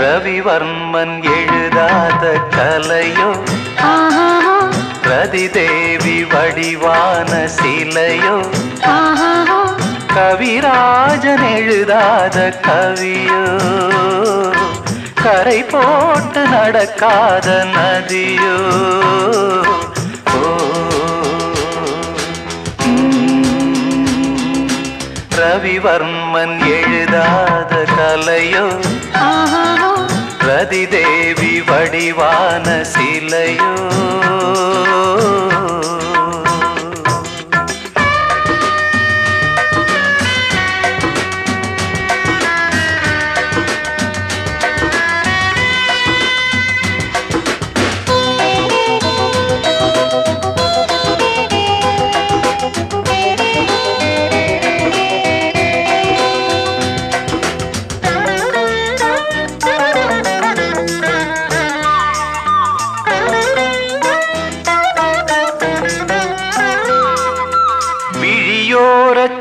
ரவிவர்மன் எழுதாத கலையோ ஆஹா ரதிதேவி வடிவான சிலையோ கவிராஜன் எழுதாத கவியோ? கரை போட்டு நடக்காத நதியோ? ரவிவர்மன் எழுதாத கலையோ? ஆஹா. ரதிதேவி வடிவான சிலையோ?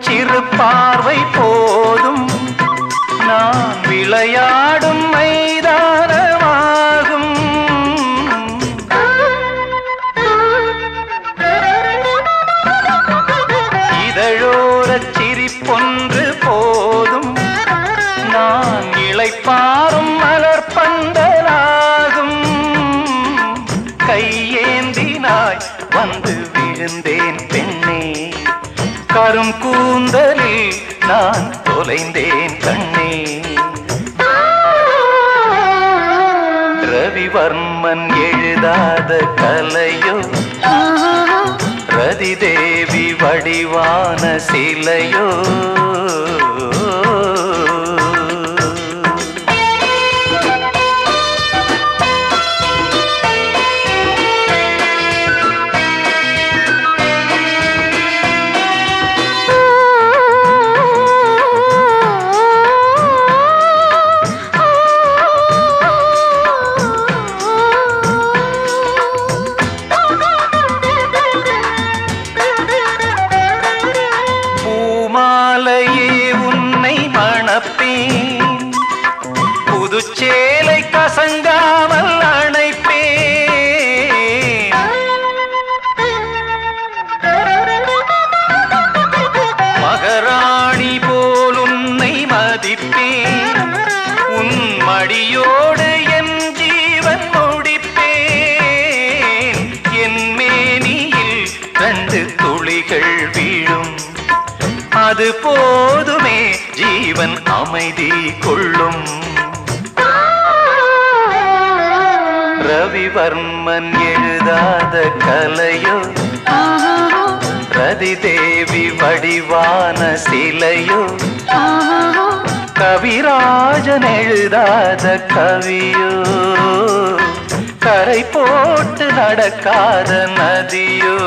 சிறு பார்வை போதும். நான் விளையாடும் மைதானமாகும். இதழோர சிரிப்பொன் கரும் கூந்தலில் நான் தொலைந்தேன் கண்ணே. ரவிவர்மன் எழுதாத கலையோ ரதிதேவி வடிவான சிலையோ மாலையே உன்னை மணப்பேன். புதுச்சேலை கசங்காமல் அணைப்பேன். மகராணி போல் உன்னை மதிப்பேன். உன் மடியோடு என் ஜீவன் முடிப்பேன். என் மேனியில் ரெண்டு துளிகள் வீழும். அது போதுமே ஜீவன் அமைதி கொள்ளும். ரவிவர்மன் எழுதாத கலையோ ரதிதேவி வடிவான சிலையோ கவிராஜன் எழுதாத கவியோ கரை போட்டு நடக்காத நதியோ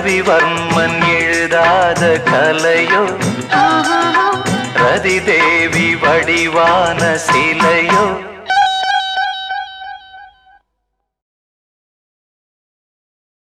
ரவிவர்மன் எழுதாத கலையோ? ரதிதேவி வடிவான சிலையோ?